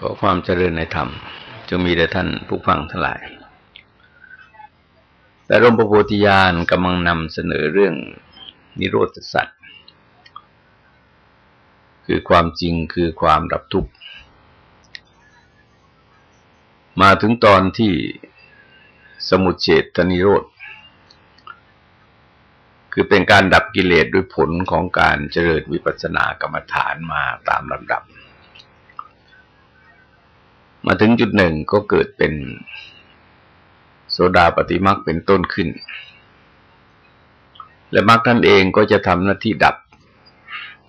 ขอความเจริญในธรรมจงมีแด่ท่านผู้ฟังทั้งหลาย แต่ร่มประโพธิญาณกำลังนำเสนอเรื่องนิโรธสัตว์คือความจริงคือความดับทุกข์ มาถึงตอนที่สมุเฉตนิโรธ คือเป็นการดับกิเลสด้วยผลของการเจริญวิปัสสนากรรมฐานมาตามลำดับ มาถึงจุดหนึ่งก็เกิดเป็นโซดาปฏิมักเป็นต้นขึ้น และมักท่านเองก็จะทำหน้าที่ดับ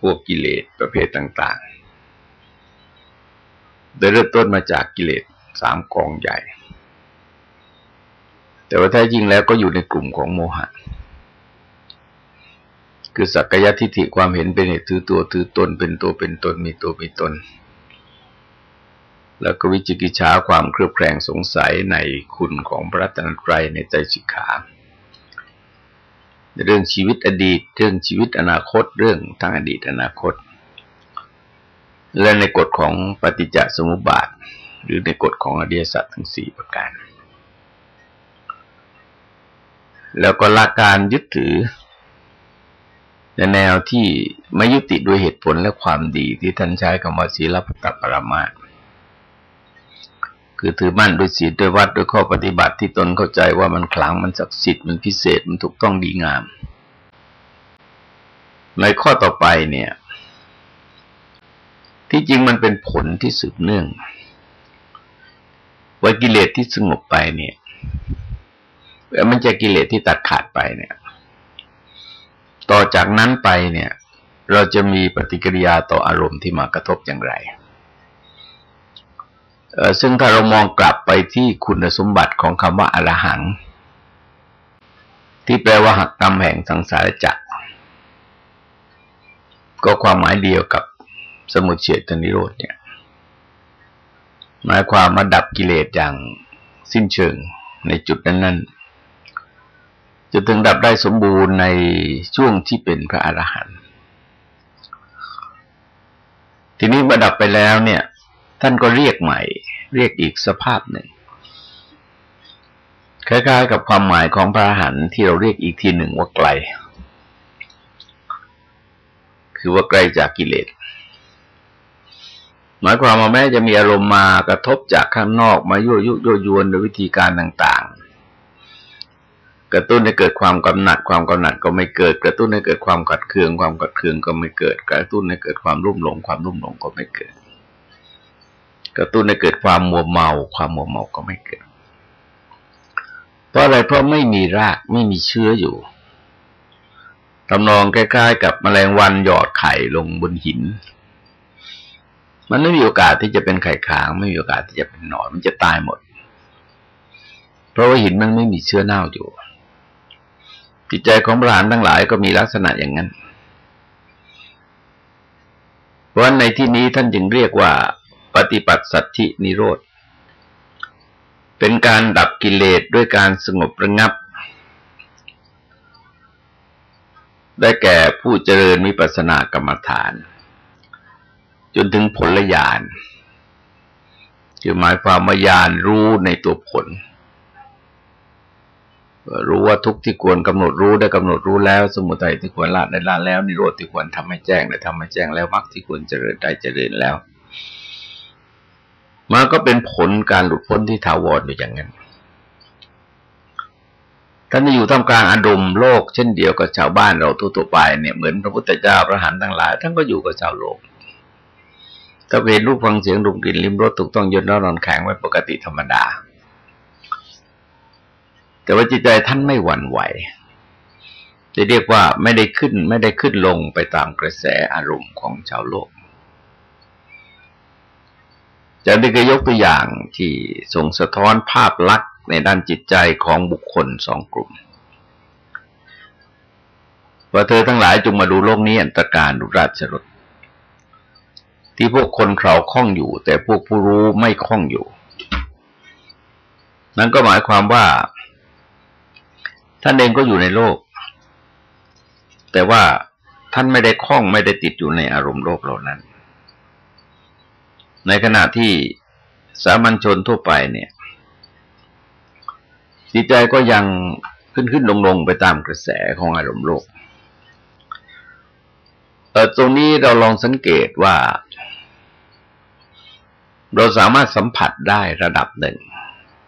พวกกิเลสประเภทต่างๆโดยเริ่มต้นมาจากกิเลสสามกองใหญ่ แต่ว่าแท้จริงแล้วก็อยู่ในกลุ่มของโมหะ คือสักยะทิฏฐิความเห็นเป็นเหตุถือตัวถือตนเป็นตัวเป็นตนมีตัวมีตน แล้วก็วิจิกิจฉาความเครือบแคลงสงสัยในคุณของพระรัตนตรัยในใจสิกขาเรื่องชีวิตอดีต เรื่องชีวิตอนาคต เรื่องทั้งอดีตอนาคต และในกฎของปฏิจจสมุปบาท หรือในกฎของอริยสัจทั้งสี่ประการ แล้วก็ละการยึดถือ ในแนวที่ไม่ยุติด้วยเหตุผลและความดีที่ท่านใช้คำว่าศีลปตปรมาท คือถือมั่นด้วยศีลด้วยวัดด้วยข้อปฏิบัติที่ตนเข้าใจว่ามันขลังมันศักดิ์สิทธิ์มันพิเศษมันถูกต้องดีงาม ในข้อต่อไปเนี่ย ที่จริงมันเป็นผลที่สืบเนื่องว่ากิเลสที่สงบไปเนี่ยมันจะกิเลสที่ตัดขาดไปเนี่ย ต่อจากนั้นไปเนี่ย เราจะมีปฏิกิริยาต่ออารมณ์ที่มากระทบอย่างไร ซึ่งถ้าเรามองกลับไปที่คุณสมบัติของคำว่าอรหัง ที่แปลว่าหักกรรมแห่งสังสารจักรก็ความหมายเดียวกับสมุทเฉตนิโรธเนี่ย หมายความมาดับกิเลสอย่างสิ้นเชิงในจุดนั้น ๆจะถึงดับได้สมบูรณ์ในช่วงที่เป็นพระอรหันต์ทีนี้มาดับไปแล้วเนี่ย ท่านก็เรียกใหม่ เรียกอีกสภาพหนึ่งคล้ายๆกับความหมายของพระหันที่เราเรียกอีกทีหนึ่งว่าไกล คือว่าไกลจากกิเลสหมายความว่าแม้จะมีอารมณ์มากระทบจากข้างนอกมายั่วยุยั่วยวนโดยวิธีการต่างๆ กระตุ้นให้เกิดความกำหนัดความกำหนัดก็ไม่เกิด กระตุ้นให้เกิดความขัดเคือง ความขัดเคืองก็ไม่เกิด กระตุ้นให้เกิดความรุ่มหลง ความรุ่มหลงก็ไม่เกิด กระตุ้นให้เกิดความมัวเมา ความมัวเมาก็ไม่เกิด เพราะอะไรเพราะไม่มีรากไม่มีเชื้ออยู่ตำนองใกล้ๆกับแมลงวันหยอดไข่ลงบนหิน มันไม่มีโอกาสที่จะเป็นไข่ขางไม่มีโอกาสที่จะเป็นหนอนมันจะตายหมด เพราะว่าหินมันไม่มีเชื้อเน่าอยู่จิตใจของพระหานทั้งหลายก็มีลักษณะอย่างนั้น เพราะในที่นี้ท่านจึงเรียกว่า ปฏิปัติสัตธินิโรธ เป็นการดับกิเลสด้วยการสงบระงับ ได้แก่ผู้เจริญวิปัสสนากรรมฐาน จนถึงผลญาณคือหมายความว่าญาณรู้ในตัวผล รู้ว่าทุกที่ควรกำหนดรู้ได้กำหนดรู้แล้ว สมุทัยที่ควรละได้ละแล้วนิโรธที่ควรทำให้แจ้งได้ทำให้แจ้งแล้วมรรคที่ควรเจริญได้เจริญแล้ว มันก็เป็นผลการหลุดพ้นที่ถาวรอยู่อย่างนั้นท่านอยู่ท่ามกลางอารมณ์โลกเช่นเดียวกับชาวบ้านเราทั่วไปเนี่ยเหมือนพระพุทธเจ้าพระหันทั้งหลายท่านก็อยู่กับชาวโลกถ้าเป็นรูปฟังเสียงดมกลิ่นลิ้มรสถูกต้องยนต์นอนแข็งไว้ปกติธรรมดา แต่ว่าจิตใจท่านไม่หวั่นไหวจะเรียกว่าไม่ได้ขึ้นไม่ได้ขึ้นลงไปตามกระแสอารมณ์ของชาวโลก จะได้ก็ยกตัวอย่างที่ส่งสะท้อนภาพลักษณ์ในด้านจิตใจของบุคคลสองกลุ่มว่าเธอทั้งหลายจงมาดูโลกนี้อันตรการดุราชรถที่พวกคนเขาคล้องอยู่ แต่พวกผู้รู้ไม่คล้องอยู่ นั่นก็หมายความว่า ท่านเองก็อยู่ในโลก แต่ว่าท่านไม่ได้คล้องไม่ได้ติดอยู่ในอารมณ์โลกเหล่านั้น ในขณะที่สามัญชนทั่วไปเนี่ยจิตใจก็ยังขึ้นขึ้นลงลงไปตามกระแสของอารมณ์โลกเออตรงนี้เราลองสังเกตว่า เราสามารถสัมผัสได้ระดับหนึ่ง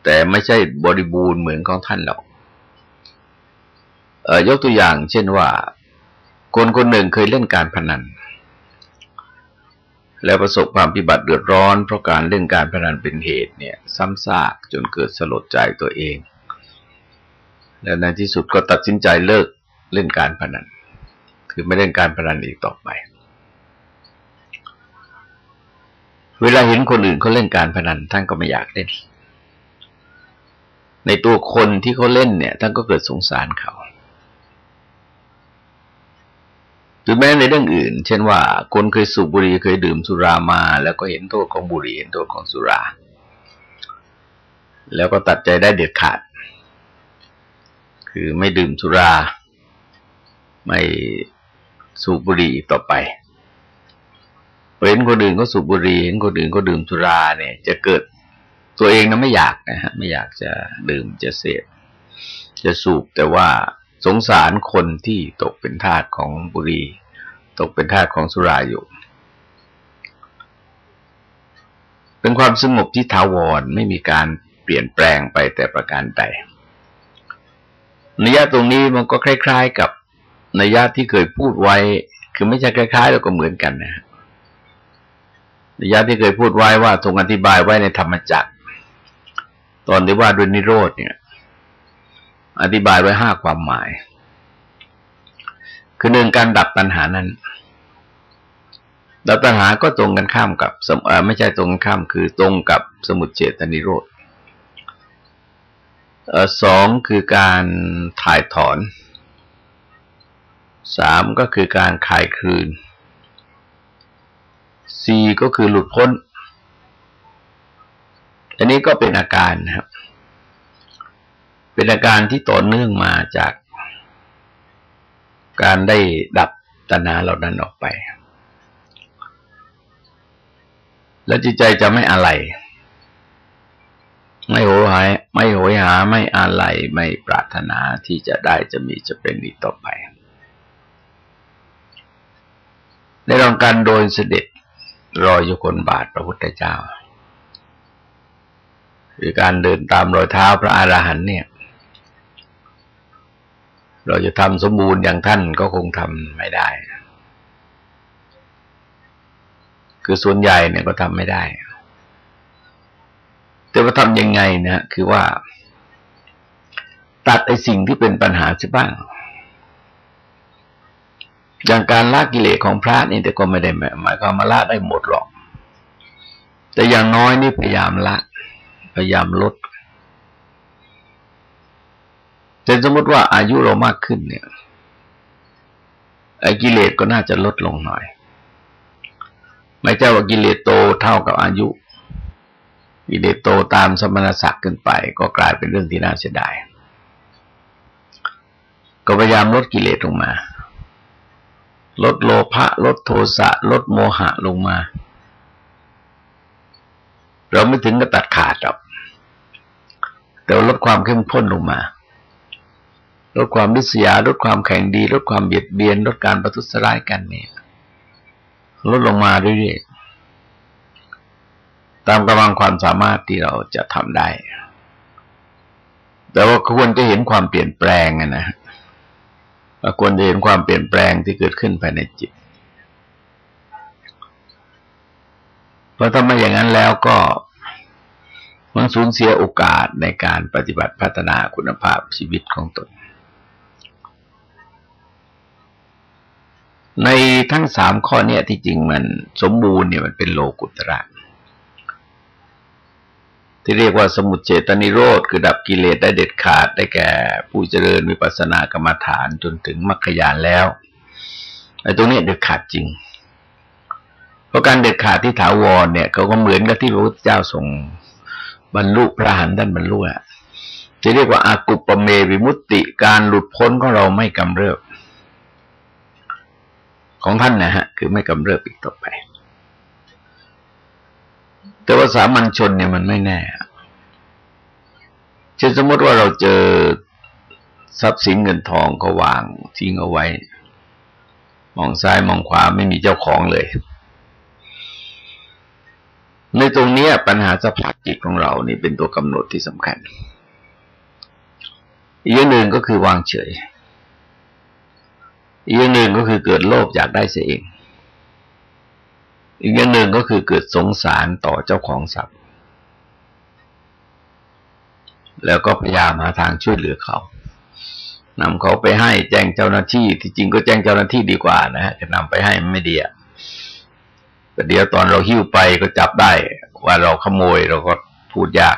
แต่ไม่ใช่บริบูรณ์เหมือนของท่านหรอกเออยกตัวอย่างเช่นว่า คนคนหนึ่งเคยเล่นการพนัน แล้วประสบความพิบัติเดือดร้อนเพราะการเล่นการพนันเป็นเหตุเนี่ย ซ้ำซากจนเกิดสลดใจตัวเอง และในที่สุดก็ตัดสินใจเลิกเล่นการพนัน คือไม่เล่นการพนันอีกต่อไป เวลาเห็นคนอื่นเขาเล่นการพนันท่านก็ไม่อยากเล่น ในตัวคนที่เขาเล่นเนี่ยท่านก็เกิดสงสารเขา รือแม้ในเรื่องอื่น เช่นว่า คนเคยสูบบุหรี่เคยดื่มสุรามา แล้วก็เห็นโทษของบุหรี่เห็นโทษของสุรา แล้วก็ตัดใจได้เด็ดขาด คือไม่ดื่มสุรา ไม่สูบบุหรี่ต่อไปเห็นคนอื่นก็สูบบุหรี่เห็นคนอื่นก็ดื่มสุราเนี่ย จะเกิดตัวเองนะไม่อยากนะฮะไม่อยากจะดื่มจะเสพจะสูบแต่ว่า สงสารคนที่ตกเป็นทาสของบุรี ตกเป็นทาสของสุราอยู่ เป็นความสงบที่ถาวรไม่มีการเปลี่ยนแปลงไปแต่ประการใดนิยะตรงนี้มันก็คล้าย ๆ กับนิยะที่เคยพูดไว้ คือไม่ใช่คล้ายๆแล้วก็เหมือนกันนะนิยะที่เคยพูดไว้ว่าทรงอธิบายไว้ในธรรมจักร ตอนที่ว่าด้วยนิโรธเนี่ย อธิบายไว้ห้าความหมาย คือหนึ่งการดับตัณหานั้น ดับตัณหาก็ตรงกันข้ามกับมไม่ใช่ตรงกันข้ามคือตรงกับสมุทเจตนิโรธสองคือการถ่ายถอน สามก็คือการคลายคืนสี่ก็คือหลุดพ้น อันนี้ก็เป็นอาการนะครับ เป็นอาการที่ต่อเนื่องมาจากการได้ดับตัณหาเหล่านั้นออกไป แล้วจิตใจจะไม่อะไรไม่โหยหาไม่โหยหาไม่อะไรไม่ปรารถนาที่จะได้จะมีจะเป็นอีกต่อไปในรองการโดยเสด็จรอยยุคนบาทพระพุทธเจ้า หรือการเดินตามรอยเท้าพระอราหันต์เนี่ย เราจะทำสมบูรณ์อย่างท่านก็คงทำไม่ได้ คือส่วนใหญ่เนี่ยก็ทำไม่ได้ แต่ว่าทำยังไงนะคือว่า ตัดไอ้สิ่งที่เป็นปัญหาใช่บ้าง อย่างการละกิเลสของพระนี่แต่ก็ไม่ได้หมายความมาละได้หมดหรอก แต่อย่างน้อยนี่พยายามละ พยายามลด แต่สมมติว่าอายุเรามากขึ้นเนี่ยไอ้กิเลสก็น่าจะลดลงหน่อย ไม่ใช่ว่ากิเลสโตเท่ากับอายุ กิเลสโตตามสมณศักดิ์ขึ้นไป ก็กลายเป็นเรื่องที่น่าเสียดาย ก็พยายามลดกิเลสลงมา ลดโลภะลดโทสะ ลดโมหะลงมา เราไม่ถึงกับตัดขาดหรอกแต่ลดความเข้มข้นลงมา ลดความริษยาลดความแข่งดีลดความเบียดเบียนลดการประทุษร้ายกันเนี่ยลดลงมาเรื่อยๆตามกำลังความสามารถที่เราจะทำได้ แต่ว่าควรจะเห็นความเปลี่ยนแปลงนะควรจะเห็นความเปลี่ยนแปลงที่เกิดขึ้นภายในจิตเพราะถ้าไม่อย่างนั้นแล้วก็มันสูญเสียโอกาสในการปฏิบัติพัฒนาคุณภาพชีวิตของตน ในทั้งสามข้อเนี่ยที่จริงมันสมบูรณ์เนี่ยมันเป็นโลกุตระ ที่เรียกว่าสมุทเจตนิโรธคือดับกิเลสได้เด็ดขาดได้แก่ผู้เจริญวิปัสสนากรรมฐานจนถึงมรรคยานแล้วไอ้ตรงนี้เด็ดขาดจริง เพราะการเด็ดขาดที่ถาวรเนี่ยเขาก็เหมือนกับที่พระพุทธเจ้าทรงบรรลุพระหันท่านบรรลุอะจะเรียกว่าอากุปเมวิมุตติการหลุดพ้นของเราไม่กำเริบ ของท่านนะฮะ คือไม่กำเริบอีกต่อไป แต่ว่าสามัญชนเนี่ยมันไม่แน่เช่นสมมติว่าเราเจอทรัพย์สินเงินทองก็วางทิ้งเอาไว้ มองซ้ายมองขวาไม่มีเจ้าของเลย ในตรงนี้ปัญหาสภาพจิตของเรานี่เป็นตัวกำหนดที่สำคัญ อีกอย่างหนึ่งก็คือวางเฉย อีกอย่างหนึ่งก็คือเกิดโลภอยากได้เสียเอง อีกอย่างหนึ่งก็คือเกิดสงสารต่อเจ้าของทรัพย์ แล้วก็พยายามหาทางช่วยเหลือเขานำเขาไปให้แจ้งเจ้าหน้าที่ ที่จริงก็แจ้งเจ้าหน้าที่ดีกว่านะฮะจะนำไปให้ไม่ดีอะแต่เดี๋ยวตอนเราหิ้วไปก็จับได้ ว่าเราขโมยเราก็พูดยาก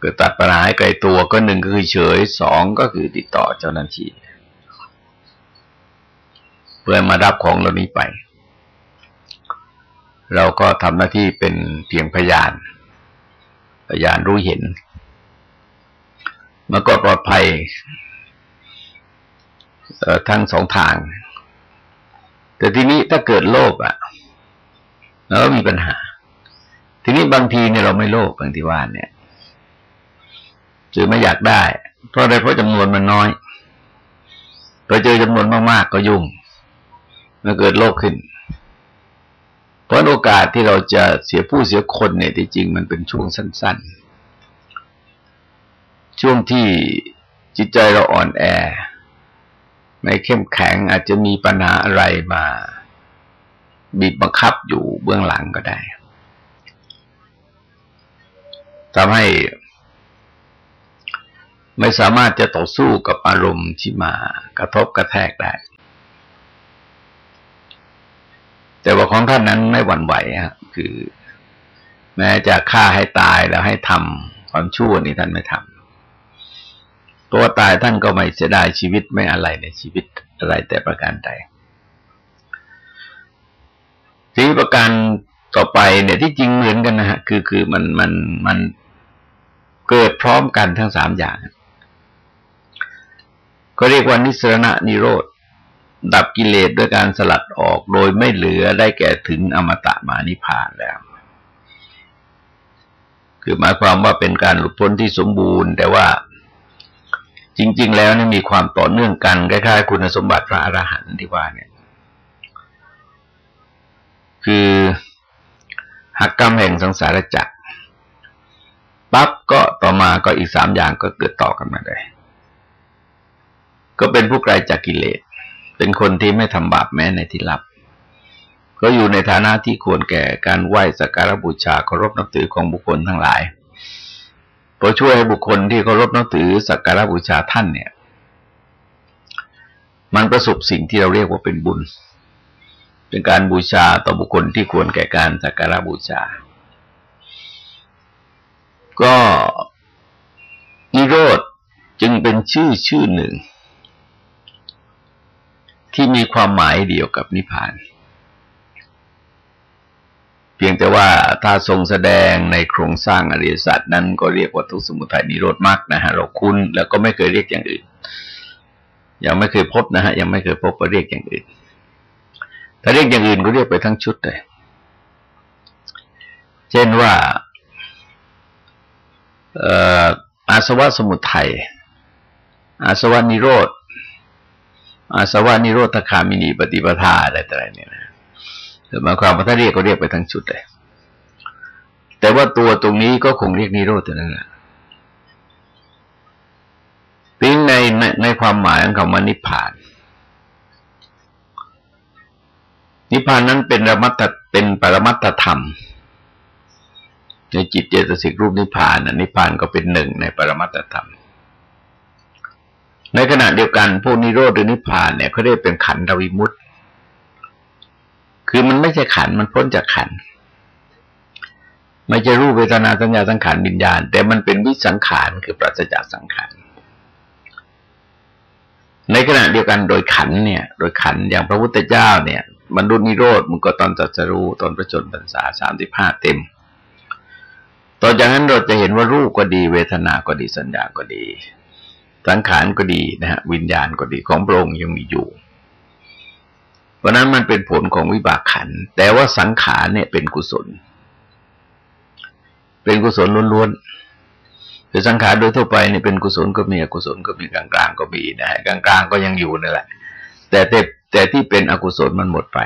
เกิดตัดปัญหาให้ไกลตัวก็หนึ่งก็คือเฉยสองก็คือติดต่อเจ้าหน้าที่เพื่อมารับของเรานี้ไป เราก็ทำหน้าที่เป็นเพียงพยาน พยานรู้เห็นมันก็ปลอดภัยทั้งสองทาง แต่ทีนี้ถ้าเกิดโลภอะแล้วมีปัญหา ทีนี้บางทีเนี่ยเราไม่โลภบางทีว่าเนี่ย จือไม่อยากได้ เพราะอะไรเพราะจำนวนมันน้อยพอเจอจำนวนมากๆก็ยุ่งมันเกิดโลภขึ้น เพราะโอกาสที่เราจะเสียผู้เสียคนเนี่ยที่จริงมันเป็นช่วงสั้น ๆ ช่วงที่จิตใจเราอ่อนแอ ไม่เข้มแข็งอาจจะมีปัญหาอะไรมาบีบบังคับอยู่เบื้องหลังก็ได้ทำให้ ไม่สามารถจะต่อสู้กับอารมณ์ที่มากระทบกระแทกได้ แต่ว่าของท่านนั้นไม่หวั่นไหวฮะคือ แม้จะฆ่าให้ตายแล้วให้ทำความชั่วนี่ท่านไม่ทำตัวตายท่านก็ไม่เสียดายชีวิตไม่อะไรในชีวิตอะไรแต่ประการใดทีประการต่อไปเนี่ยที่จริงเหมือนกันนะฮะคือคือมันมันมันเกิดพร้อมกันทั้งสามอย่าง ก็เรียกว่านิสรณะนิโรธ ดับกิเลสด้วยการสลัดออกโดยไม่เหลือได้แก่ถึงอมตะมานิพานแล้ว คือหมายความว่าเป็นการหลุดพ้นที่สมบูรณ์ แต่ว่าจริง ๆ แล้วนี่มีความต่อเนื่องกันคล้ายๆคุณสมบัติพระอรหันต์ที่ว่าเนี่ย คือหักกรรมแห่งสังสารจักรปั๊บก็ต่อมาก็อีกสามอย่างก็เกิดต่อกันมาเลย ก็เป็นผู้ไกลจากกิเลส เป็นคนที่ไม่ทำบาปแม้ในที่ลับ ก็อยู่ในฐานะที่ควรแก่การไหว้สักการบูชาเคารพนับถือของบุคคลทั้งหลายพอช่วยให้บุคคลที่เคารพนับถือสักการบูชาท่านเนี่ย มันประสบสิ่งที่เราเรียกว่าเป็นบุญ เป็นการบูชาต่อบุคคลที่ควรแก่การสักการบูชา ก็นิโรธจึงเป็นชื่อชื่อหนึ่ง ที่มีความหมายเดียวกับนิพพาน เพียงแต่ว่าถ้าทรงแสดงในโครงสร้างอริยสัจนั้นก็เรียกว่าทุกสมุทัยนิโรธมากนะฮะเราคุ้นแล้วก็ไม่เคยเรียกอย่างอื่น ยังไม่เคยพบนะฮะยังไม่เคยพบว่าเรียกอย่างอื่น ถ้าเรียกอย่างอื่นก็เรียกไปทั้งชุดเลย เช่นว่าอาสวะสมุทัยอาสวะนิโรธ อาสวานิโรธคามินีปฏิปทาอะไรต่ออะไรเนี่ยนะหมายความว่าถ้าเรียกก็เรียกไปทั้งชุดเลย แต่ว่าตัวตรงนี้ก็คงเรียกนิโรธนั่นแหละปิ้งในในในความหมายของคำว่านิพพาน นิพพานนั้นเป็นระมัตเป็นปรมัตธรรม ในจิตเจตสิกรูปนิพพานนิพพานก็เป็นหนึ่งในปรมัตธรรม ในขณะเดียวกันพวกนิโรธหรือนิพพานเนี่ยเขาเรียกเป็นขันธวิมุตต์คือมันไม่ใช่ขันมันพ้นจากขัน ไม่ใช่รูปเวทนาสัญญาสังขารวิญญาณ แต่มันเป็นวิสังขารคือปราศจากสังขารในขณะเดียวกันโดยขันเนี่ย โดยขันอย่างพระพุทธเจ้าเนี่ยบรรลุนิโรธมันก็ตอนตัดสรู้ตอนประชนพรรษาสามสิบห้าเต็ม ต่อจากนั้นเราจะเห็นว่ารูปก็ดี เวทนาก็ดีสัญญาก็ดี สังขารก็ดีนะฮะวิญญาณก็ดีของพระองค์ยังมีอยู่ เพราะนั้นมันเป็นผลของวิบากขัน แต่ว่าสังขารเนี่ยเป็นกุศล เป็นกุศลล้วนๆคือสังขารโดยทั่วไปเนี่ยเป็นกุศลก็มีอกุศลก็มีกลางๆก็มีนะฮะกลางๆก็ยังอยู่นั่นแหละ แต่แต่แต่ที่เป็นอกุศลมันหมดไป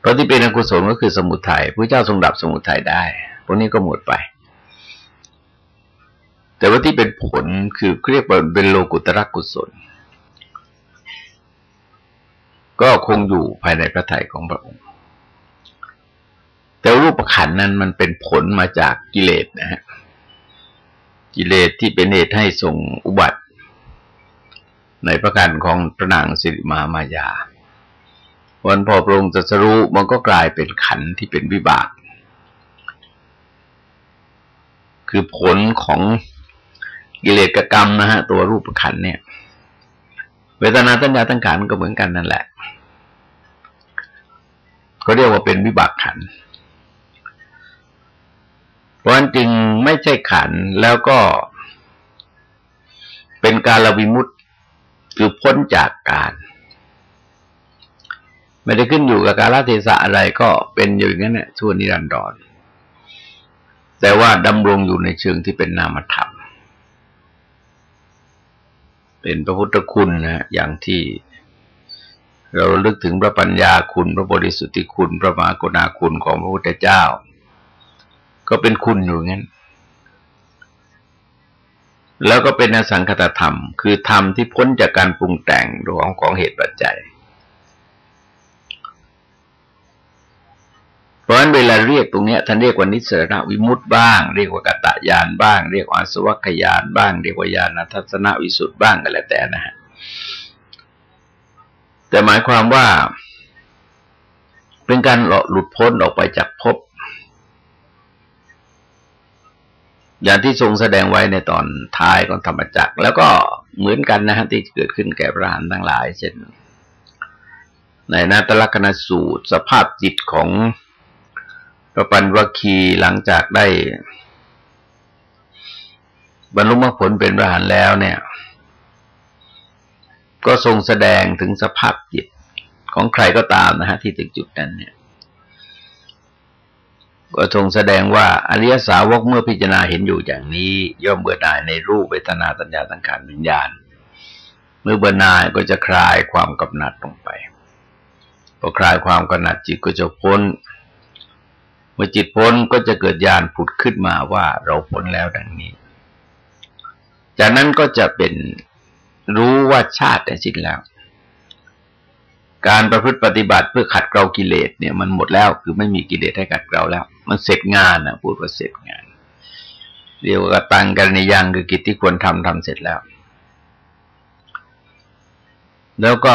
เพราะที่เป็นอกุศลก็คือสมุทัยพระเจ้าทรงดับสมุทัยได้พวกนี้ก็หมดไป แต่ว่าที่เป็นผลคือเรียกว่าเป็นโลกุตระกุศล ก็คงอยู่ภายในพระทัยของพระองค์ แต่รูปขันนั้นมันเป็นผลมาจากกิเลสนะฮะกิเลสที่เป็นเหตุให้ส่งอุบัติ ในประการของพระนางสิริมามายา วันพอพระองค์จะสรู้มันก็กลายเป็นขันที่เป็นวิบาก คือผลของ กิเลสกรรมนะฮะตัวรูปขันเนี่ย เวทนาตัญญาตั้งขันก็เหมือนกันนั่นแหละเขาเรียกว่าเป็นวิบากขัน เพราะฉะนั้นจึงไม่ใช่ขันแล้วก็ เป็นการละวิมุตต์คือพ้นจากการ ไม่ได้ขึ้นอยู่กับกาลเทศะอะไรก็เป็นอยู่อย่างนั้นแหละชั่วนิรันดรแต่ว่าดำรงอยู่ในเชิงที่เป็นนามธรรม เป็นพระพุทธคุณนะอย่างที่เราลึกถึงพระปัญญาคุณพระบริสุทธิคุณ พระมหากรุณาคุณของพระพุทธเจ้า ก็เป็นคุณอยู่งั้น แล้วก็เป็นอสังคตธรรม คือธรรมที่พ้นจากการปรุงแต่งของของเหตุปัจจัย เพ ราะฉะนั้นเวลาเรียกตรงนี้ท่านเรียกว่านิสระวิมุตต์บ้าง เรียกว่ากตะยานบ้าง เรียกว่าสวัคยานบ้าง เรียกว่าญาณทัศนวิสุทธ์บ้างก็แล้วแต่นะฮะแต่หมายความว่า เป็นการหลุดพ้นออกไปจากภพอย่างที่ทรงแสดงไว้ในตอนท้ายของธรรมจักร แล้วก็เหมือนกันนะฮะที่เกิดขึ้นแก่พระหานทั้งหลาย เช่น ในนาตลกนสูตร สภาพจิตของ พระปัญวคีหลังจากได้ บรรลุมรรคผลเป็นพระหานแล้วเนี่ย ก็ทรงแสดงถึงสภาพจิตของใครก็ตามนะฮะที่ถึงจุดนั้นเนี่ย ก็ทรงแสดงว่าอริยสาวกเมื่อพิจารณาเห็นอยู่อย่างนี้ ย่อมเบื่อหน่ายในรูปเวทนาสัญญาสังขารวิญญาณ เมื่อเบื่อหน่ายก็จะคลายความกำหนัดลงไปพอคลายความกำหนัดจิตก็จะพ้น มื่อจิตพ้นก็จะเกิดญาณผุดขึ้นมาว่าเราพ้นแล้วดังนี้ จากนั้นก็จะเป็นรู้ว่าชาติแต่สิ้นแล้ว การประพฤติปฏิบัติเพื่อขัดเกลากิเลสเนี่ยมันหมดแล้วคือไม่มีกิเลสให้ขัดเกลาแล้ว มันเสร็จงานนะพูดว่าเสร็จงาน เรียกว่าตังกันในยังคือกิจที่ควรทำทำเสร็จแล้ว แล้วก็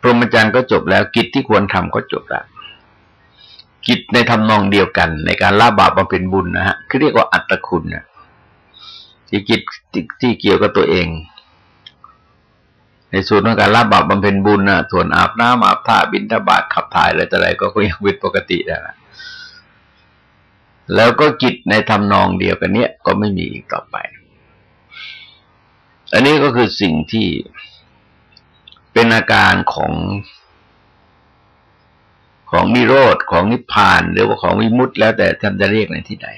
พรหมจรรย์ก็จบแล้วกิจที่ควรทำก็จบแล้ว กิจในทำนองเดียวกัน ในการละบาปมาเป็นบุญนะฮะคือเรียกว่าอัตคุณนะที่กิจที่เกี่ยวกับตัวเอง ในส่วนของการรับาปบำเพ็ญบุญนะส่วนอาบน้ำอาบท่าบินทบาทขับถ่ายอะไรต่ออะไรก็ยังวิตปกติได้ละแล้วก็กิจในทำนองเดียวกันเนี้ยก็ไม่มีอีกต่อไป อันนี้ก็คือสิ่งที่เป็นอาการของ ของมิโรธของนิพพาน หรือว่าของวิมุตต์แล้วแต่ท่านจะเรียกในที่ใด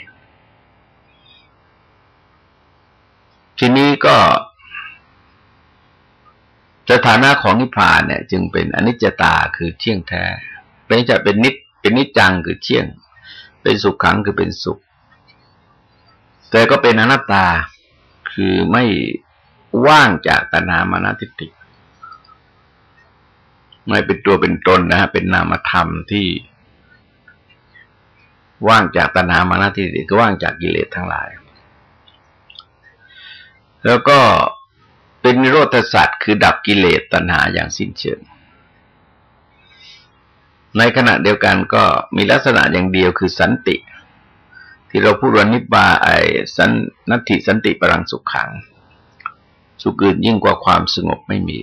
ทีนี้ก็สถานะของนิพพานเนี่ย จึงเป็นอนิจจตาคือเที่ยงแท้เป็นจะเป็นนิจเป็นนิจจังคือเที่ยง เป็นสุขขังคือเป็นสุข แต่ก็เป็นอนัตตาคือไม่ว่างจากตัณหามานาทิฏฐิ ไม่เป็นตัวเป็นตนนะฮะเป็นนามธรรมที่ ว่างจากตัณหามานาทิฏฐิก็ว่างจากกิเลสทั้งหลาย แล้วก็เป็นนิโรธสัตว์คือดับกิเลสตัณหาอย่างสิ้นเชิง ในขณะเดียวกันก็มีลักษณะอย่างเดียวคือสันติ ที่เราพูดว่านิบาไอสันนัตถิสันติปรังสุขขัง สุขอื่นยิ่งกว่าความสงบไม่มี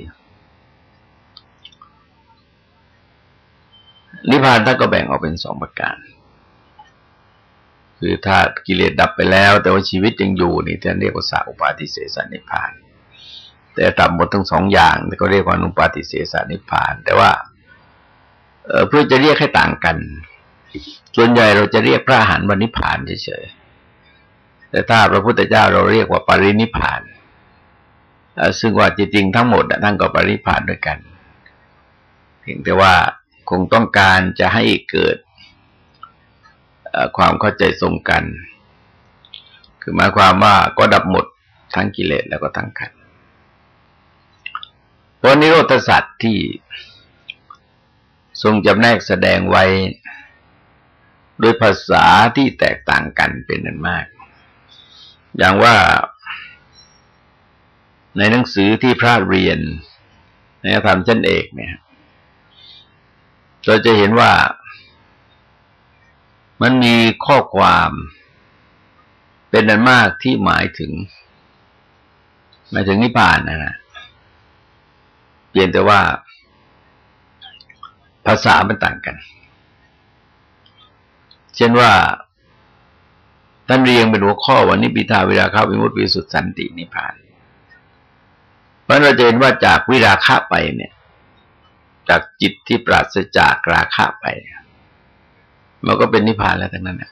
นิพพานท่านก็แบ่งออกเป็นสองประการ คือถ้ากิเลสดับไปแล้ว แต่ว่าชีวิตยังอยู่นี่ท่านเรียกว่าสาอุปาทิเสสนิพพาน แต่ตับหมดทั้งสองอย่างก็เรียกว่านุปาติเสสนิพาน แต่ว่าเพื่อจะเรียกให้ต่างกัน ส่วนใหญ่เราจะเรียกพระหันวันนิพพานเฉยๆแต่ถ้าพระพุทธเจ้าเราเรียกว่าปรินิพพานซึ่งว่าจริงๆทั้งหมดทั้งก็ปรินิพพานด้วยกันเพียงแต่ว่า คงต้องการจะให้เกิดความเข้าใจตรงกัน คือหมายความว่าก็ดับหมดทั้งกิเลสแล้วก็ทั้งขันเพราะนิโรธสัตว์ที่ทรงจำแนกแสดงไว้โดยภาษาที่แตกต่างกันเป็นนันมาก อย่างว่าในหนังสือที่พระเรียน ในธรรมชั้นเอกเนี่ย เราจะเห็นว่ามันมีข้อความเป็นอันมากที่หมายถึงหมายถึงนิพพานนะฮะเปลี่ยนแต่ว่า ภาษามันต่างกัน เช่นว่าท่านเรียงเป็นหัวข้อวันนี้ปิทาเวลาเข้าวิมุตติวิสุทธิสันตินิพพานเพราะเราจะเห็นว่าจากวิราคะไปเนี่ย จากจิตที่ปราศจากราคะไป มันก็เป็นนิพพานแล้วทั้งนั้น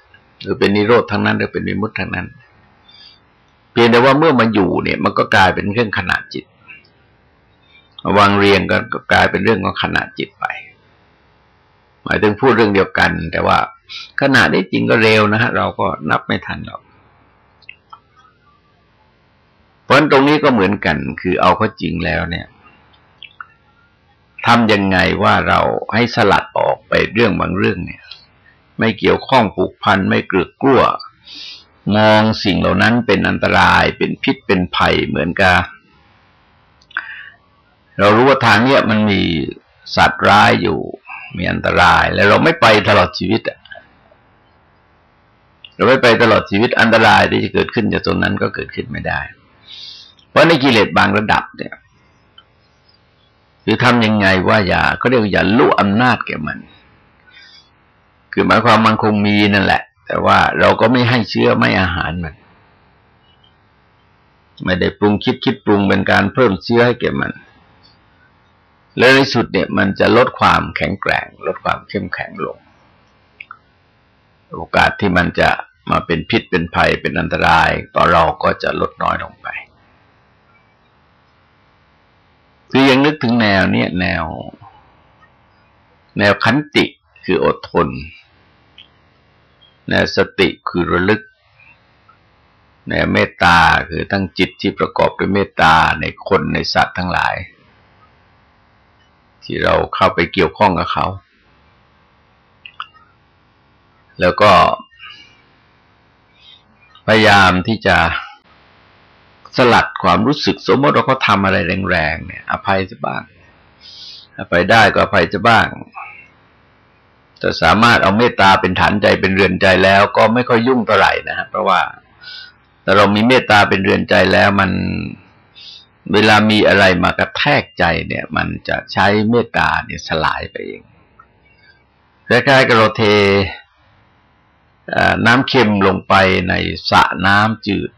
หรือเป็นนิโรธทั้งนั้นหรือเป็นวิมุตทั้งนั้น เพียงแต่ว่าเมื่อมาอยู่เนี่ย มันก็กลายเป็นเรื่องขนาดจิตวางเรียงกันก็กลายเป็นเรื่องของขนาดจิตไป หมายถึงพูดเรื่องเดียวกัน แต่ว่าขนาดนี้จริงก็เร็วนะฮะเราก็นับไม่ทันหรอกเพราะตรงนี้ก็เหมือนกัน คือเอาข้อจริงแล้วเนี่ย ทำยังไงว่าเราให้สลัดออกไปเรื่องบางเรื่องเนี่ย ไม่เกี่ยวข้องผูกพันไม่เกลือกกลัวมองสิ่งเหล่านั้นเป็นอันตรายเป็นพิษเป็นภัยเหมือนกับเรารู้ว่าทางเนี้ยมันมีสัตว์ร้ายอยู่ มีอันตราย แล้วเราไม่ไปตลอดชีวิตอะเราไม่ไปตลอดชีวิตอันตรายที่จะเกิดขึ้นจากตรงนั้นก็เกิดขึ้นไม่ได้ เพราะในกิเลสบางระดับเนี่ย คือทำยังไงว่าอย่าเขาเรียกว่าอย่าลู่อำนาจแก่มัน คือหมายความมันคงมีนั่นแหละ แต่ว่าเราก็ไม่ให้เชื้อไม่อาหารมัน ไม่ได้ปรุงคิดคิดปรุงเป็นการเพิ่มเชื้อให้แก่มัน แล้วในสุดเนี่ย มันจะลดความแข็งแกร่ง ลดความเข้มแข็งลง โอกาสที่มันจะมาเป็นพิษเป็นภัยเป็นอันตรายต่อเราก็จะลดน้อยลงไป คือยังนึกถึงแนวเนี้ยแนว แนวขันติคืออดทน แนะสติคือระลึกในวเมตตาคือทั้งจิตที่ประกอบด้วยเมตตาในคนในสัตว์ทั้งหลาย ที่เราเข้าไปเกี่ยวข้องกับเขา แล้วก็พยายามที่จะ สลัดความรู้สึกสมมติเราก็ทำอะไรแรงๆเนี่ย อภัยจะบ้างอภัยได้ก็อภัยจะบ้างแต่สามารถเอาเมตตาเป็นฐานใจเป็นเรือนใจแล้วก็ไม่ค่อยยุ่งเท่าไหร่นะฮะเพราะว่าแต่เรามีเมตตาเป็นเรือนใจแล้วมันเวลามีอะไรมากระแทกใจเนี่ย มันจะใช้เมตตาเนี่ยสลายไปเองคล้ายๆกับเราเทน้ำเค็มลงไปในสระน้ำจืด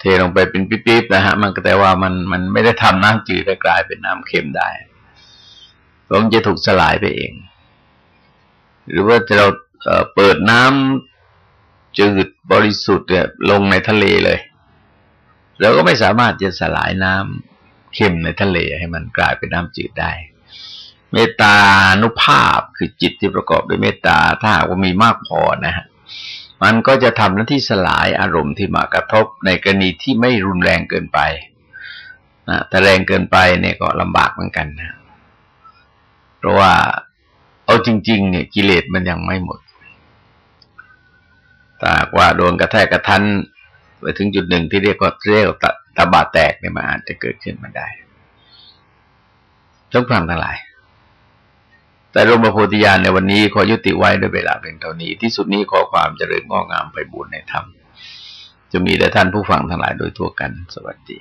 เทลงไปเป็นปิ๊บๆนะฮะ มันก็แต่ว่ามันมันไม่ได้ทำน้ำจืดให้กลายเป็นน้ำเค็มได้มันจะถูกสลายไปเอง หรือว่าจะเราเปิดน้ำจืดบริสุทธิ์เนี่ยลงในทะเลเลยเราก็ไม่สามารถจะสลายน้ำเค็มในทะเลให้มันกลายเป็นน้ำจืดได้ เมตตานุภาพคือจิตที่ประกอบด้วยเมตตาถ้าหากว่ามีมากพอนะฮะ มันก็จะทำหน้าที่สลายอารมณ์ที่มากระทบในกรณีที่ไม่รุนแรงเกินไปนะแต่แรงเกินไปเนี่ยก็ลำบากเหมือนกันนะเพราะว่าเอาจริง ๆ เนี่ยกิเลสมันยังไม่หมดถ้าว่าโดนกระแทกกระทันไปถึงจุดหนึ่งที่เรียกว่าเรียกตตาบาแตกเนี่ยมันอาจจะเกิดขึ้นมาได้ทุกฟังทั้งหลาย แต่รมโพธิญาณในวันนี้ขอยุติไว้ด้วยเวลาเป็นเท่านี้ ที่สุดนี้ขอความเจริญงอกงามไปบุญในธรรมจะมีแต่ท่านผู้ฟังทั้งหลายโดยทั่วกัน สวัสดี